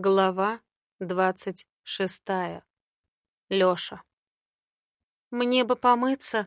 Глава двадцать шестая. Лёша. «Мне бы помыться».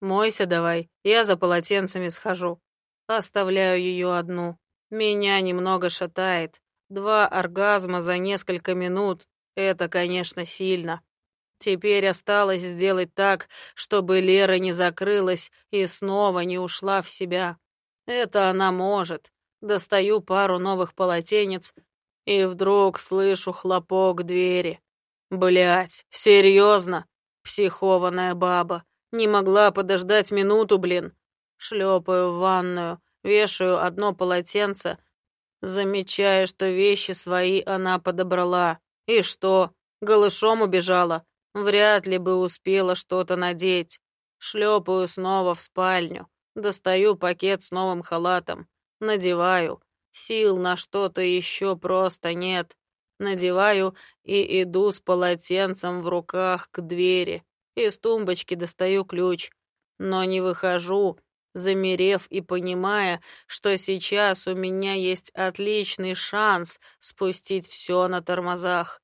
«Мойся давай, я за полотенцами схожу. Оставляю ее одну. Меня немного шатает. Два оргазма за несколько минут — это, конечно, сильно. Теперь осталось сделать так, чтобы Лера не закрылась и снова не ушла в себя. Это она может. Достаю пару новых полотенец и вдруг слышу хлопок двери. Блять, серьезно? Психованная баба. Не могла подождать минуту, блин. Шлепаю в ванную, вешаю одно полотенце, замечая, что вещи свои она подобрала. И что, голышом убежала? Вряд ли бы успела что-то надеть. Шлепаю снова в спальню, достаю пакет с новым халатом, надеваю. Сил на что-то еще просто нет. Надеваю и иду с полотенцем в руках к двери. Из тумбочки достаю ключ. Но не выхожу, замерев и понимая, что сейчас у меня есть отличный шанс спустить все на тормозах.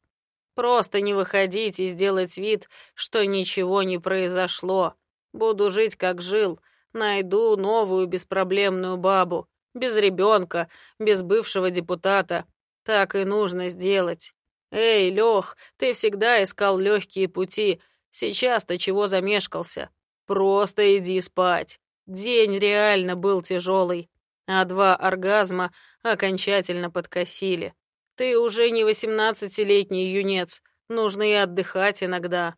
Просто не выходить и сделать вид, что ничего не произошло. Буду жить, как жил. Найду новую беспроблемную бабу. Без ребенка, без бывшего депутата. Так и нужно сделать. Эй, Лех, ты всегда искал легкие пути. Сейчас-то чего замешкался? Просто иди спать. День реально был тяжелый, а два оргазма окончательно подкосили. Ты уже не восемнадцатилетний юнец, нужно и отдыхать иногда.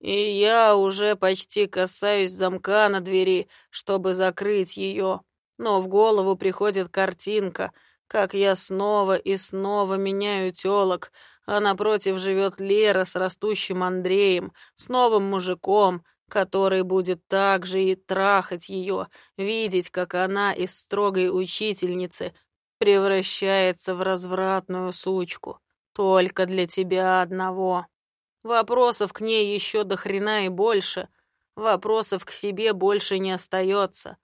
И я уже почти касаюсь замка на двери, чтобы закрыть ее. Но в голову приходит картинка, как я снова и снова меняю тёлок, а напротив живет Лера с растущим Андреем, с новым мужиком, который будет также и трахать ее, видеть, как она из строгой учительницы превращается в развратную сучку. Только для тебя одного. Вопросов к ней еще до хрена и больше. Вопросов к себе больше не остается.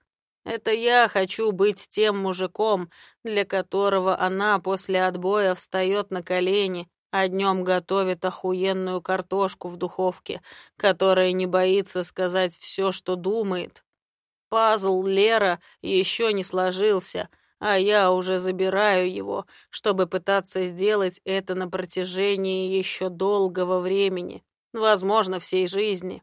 Это я хочу быть тем мужиком, для которого она после отбоя встает на колени, а днем готовит охуенную картошку в духовке, которая не боится сказать все, что думает. Пазл Лера еще не сложился, а я уже забираю его, чтобы пытаться сделать это на протяжении еще долгого времени, возможно, всей жизни.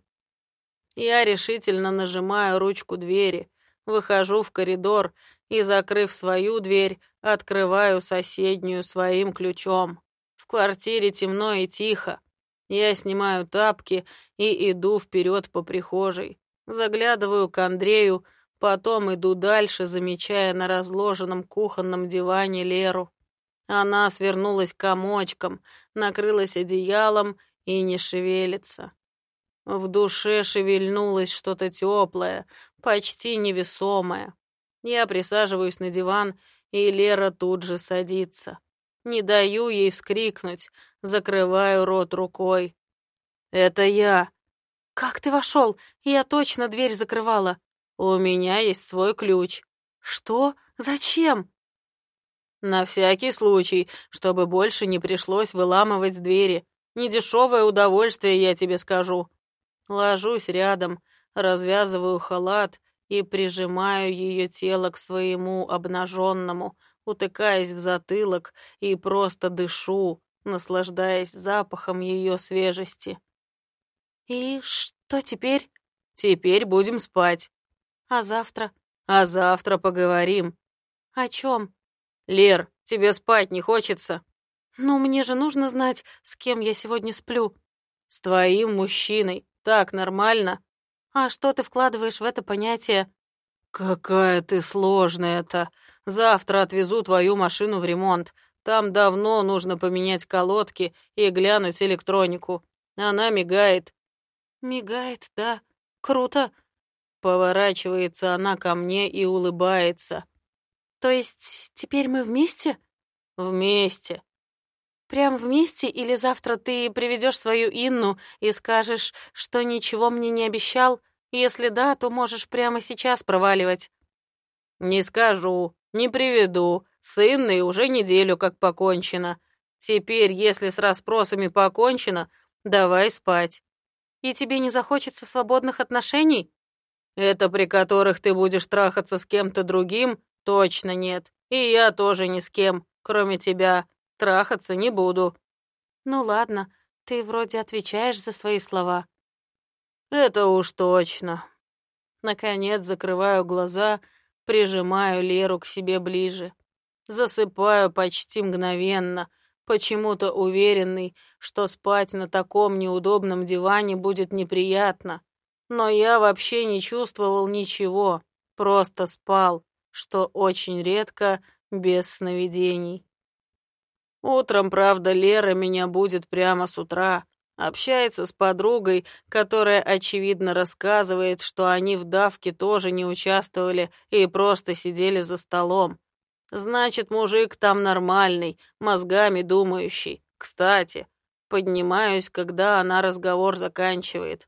Я решительно нажимаю ручку двери — Выхожу в коридор и, закрыв свою дверь, открываю соседнюю своим ключом. В квартире темно и тихо. Я снимаю тапки и иду вперед по прихожей. Заглядываю к Андрею, потом иду дальше, замечая на разложенном кухонном диване Леру. Она свернулась комочком, накрылась одеялом и не шевелится. В душе шевельнулось что-то теплое, почти невесомое. Я присаживаюсь на диван, и Лера тут же садится. Не даю ей вскрикнуть, закрываю рот рукой. «Это я». «Как ты вошел? Я точно дверь закрывала». «У меня есть свой ключ». «Что? Зачем?» «На всякий случай, чтобы больше не пришлось выламывать двери. Недешевое удовольствие, я тебе скажу». Ложусь рядом, развязываю халат и прижимаю ее тело к своему обнаженному, утыкаясь в затылок и просто дышу, наслаждаясь запахом ее свежести. «И что теперь?» «Теперь будем спать». «А завтра?» «А завтра поговорим». «О чем?» «Лер, тебе спать не хочется?» «Ну, мне же нужно знать, с кем я сегодня сплю». «С твоим мужчиной. Так нормально?» А что ты вкладываешь в это понятие? Какая ты сложная-то. Завтра отвезу твою машину в ремонт. Там давно нужно поменять колодки и глянуть электронику. Она мигает. Мигает, да. Круто. Поворачивается она ко мне и улыбается. То есть теперь мы вместе? Вместе. Прям вместе или завтра ты приведешь свою Инну и скажешь, что ничего мне не обещал? Если да, то можешь прямо сейчас проваливать». «Не скажу, не приведу. С Инной уже неделю как покончено. Теперь, если с расспросами покончено, давай спать. И тебе не захочется свободных отношений? Это при которых ты будешь трахаться с кем-то другим? Точно нет. И я тоже ни с кем, кроме тебя. Трахаться не буду. Ну ладно, ты вроде отвечаешь за свои слова. Это уж точно. Наконец закрываю глаза, прижимаю Леру к себе ближе. Засыпаю почти мгновенно, почему-то уверенный, что спать на таком неудобном диване будет неприятно. Но я вообще не чувствовал ничего, просто спал, что очень редко, без сновидений. Утром, правда, Лера меня будет прямо с утра. Общается с подругой, которая, очевидно, рассказывает, что они в давке тоже не участвовали и просто сидели за столом. Значит, мужик там нормальный, мозгами думающий. Кстати, поднимаюсь, когда она разговор заканчивает.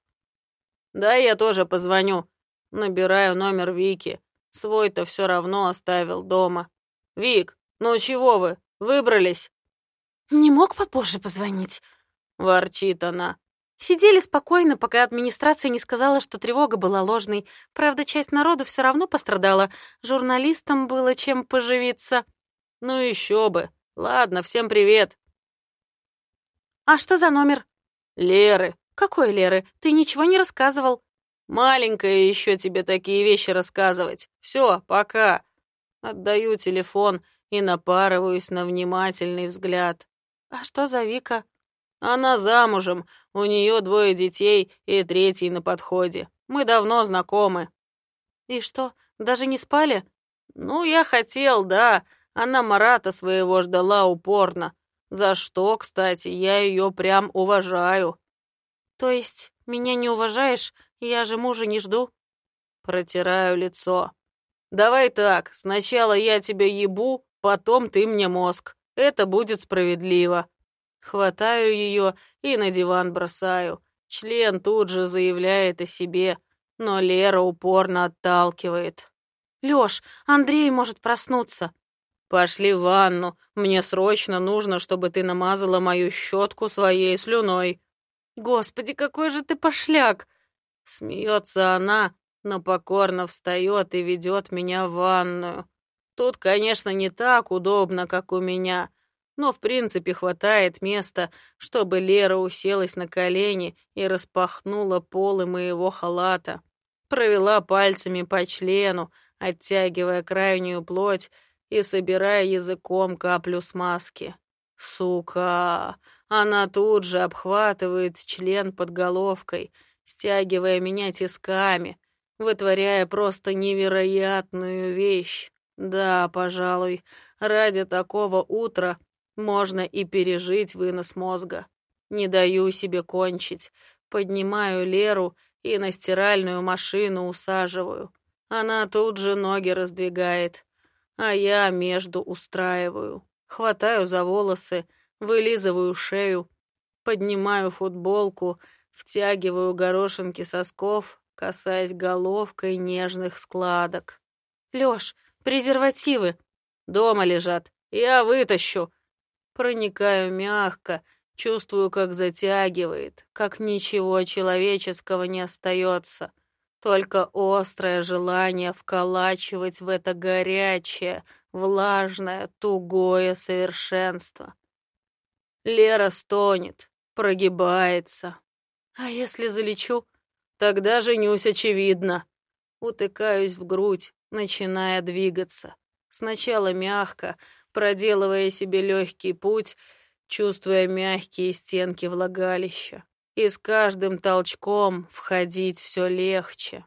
Да, я тоже позвоню. Набираю номер Вики. Свой-то все равно оставил дома. Вик, ну чего вы, выбрались? Не мог попозже позвонить? Ворчит она. Сидели спокойно, пока администрация не сказала, что тревога была ложной. Правда, часть народу все равно пострадала. Журналистам было чем поживиться. Ну еще бы. Ладно, всем привет. А что за номер? Леры. Какой Леры? Ты ничего не рассказывал. Маленькая еще тебе такие вещи рассказывать. Все, пока. Отдаю телефон и напарываюсь на внимательный взгляд. А что за Вика? Она замужем, у нее двое детей и третий на подходе. Мы давно знакомы. И что, даже не спали? Ну, я хотел, да. Она Марата своего ждала упорно. За что, кстати, я ее прям уважаю. То есть, меня не уважаешь? Я же мужа не жду. Протираю лицо. Давай так, сначала я тебя ебу, потом ты мне мозг. Это будет справедливо. Хватаю ее и на диван бросаю. Член тут же заявляет о себе, но Лера упорно отталкивает. «Лёш, Андрей может проснуться». «Пошли в ванну. Мне срочно нужно, чтобы ты намазала мою щетку своей слюной». «Господи, какой же ты пошляк!» Смеется она, но покорно встает и ведет меня в ванную. Тут, конечно, не так удобно, как у меня, но в принципе хватает места, чтобы Лера уселась на колени и распахнула полы моего халата. Провела пальцами по члену, оттягивая крайнюю плоть и собирая языком каплю смазки. Сука! Она тут же обхватывает член под головкой, стягивая меня тисками, вытворяя просто невероятную вещь. Да, пожалуй, ради такого утра можно и пережить вынос мозга. Не даю себе кончить. Поднимаю Леру и на стиральную машину усаживаю. Она тут же ноги раздвигает, а я между устраиваю. Хватаю за волосы, вылизываю шею, поднимаю футболку, втягиваю горошинки сосков, касаясь головкой нежных складок. «Лёш, презервативы!» «Дома лежат. Я вытащу!» Проникаю мягко, чувствую, как затягивает, как ничего человеческого не остается. Только острое желание вколачивать в это горячее, влажное, тугое совершенство. Лера стонет, прогибается. А если залечу? Тогда женюсь, очевидно. Утыкаюсь в грудь, начиная двигаться. Сначала мягко, проделывая себе легкий путь, чувствуя мягкие стенки влагалища. И с каждым толчком входить все легче.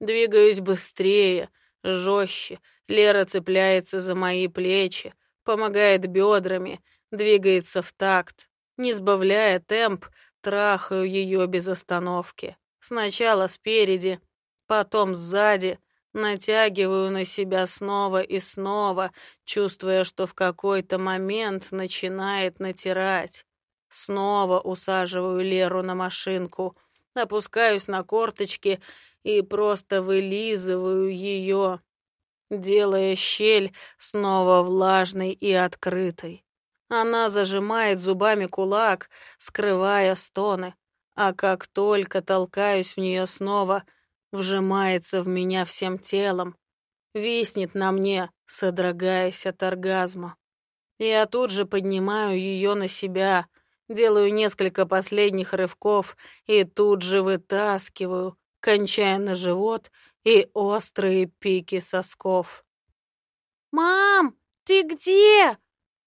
Двигаюсь быстрее, жестче. Лера цепляется за мои плечи, помогает бедрами, двигается в такт. Не сбавляя темп, трахаю ее без остановки. Сначала спереди, потом сзади, Натягиваю на себя снова и снова, чувствуя, что в какой-то момент начинает натирать. Снова усаживаю Леру на машинку, опускаюсь на корточки и просто вылизываю ее, делая щель снова влажной и открытой. Она зажимает зубами кулак, скрывая стоны. А как только толкаюсь в нее снова, вжимается в меня всем телом, виснет на мне, содрогаясь от оргазма. Я тут же поднимаю ее на себя, делаю несколько последних рывков и тут же вытаскиваю, кончая на живот и острые пики сосков. «Мам, ты где?»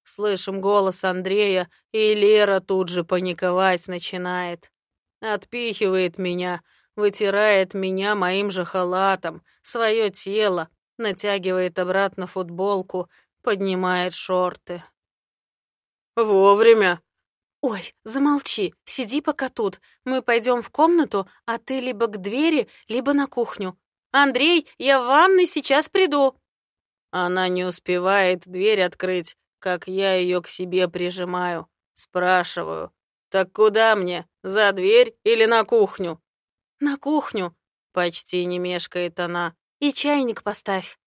Слышим голос Андрея, и Лера тут же паниковать начинает. Отпихивает меня, вытирает меня моим же халатом, свое тело, натягивает обратно футболку, поднимает шорты. «Вовремя!» «Ой, замолчи, сиди пока тут. Мы пойдем в комнату, а ты либо к двери, либо на кухню. Андрей, я в ванной сейчас приду». Она не успевает дверь открыть, как я ее к себе прижимаю. Спрашиваю, «Так куда мне? За дверь или на кухню?» «На кухню», — почти не мешкает она. «И чайник поставь».